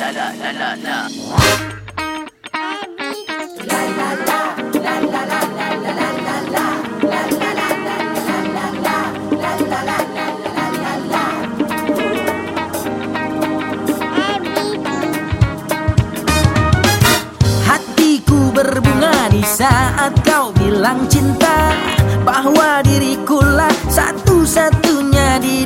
la la la la. Hatiku berbunga di saat kau bilang cinta Bahwa diriku lah satu-satunya di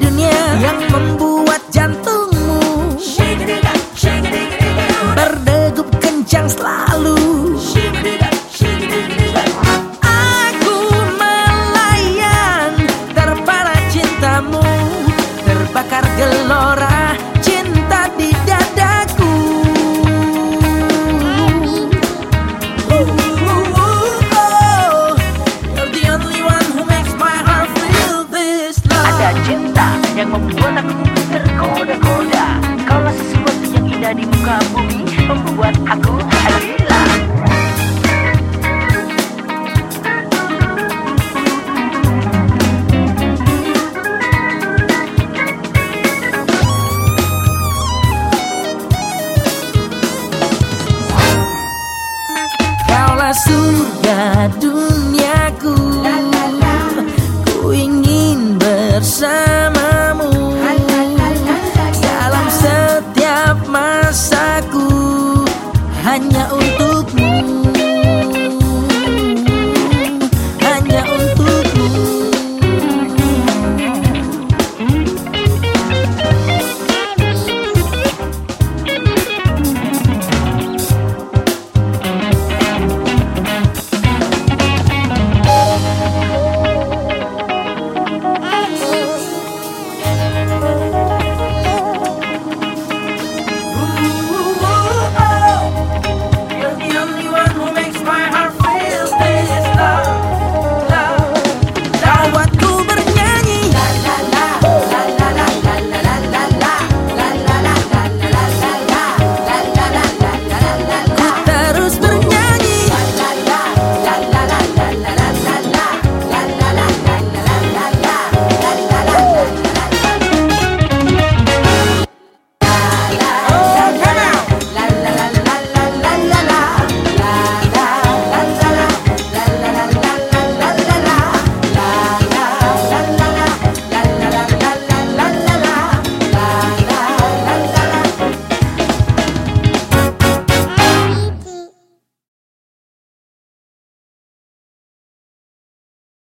Membuat aku tergoda-goda. Kaulah sesuatu yang indah di muka bumi Membuat aku gila. Kaulah surga dunia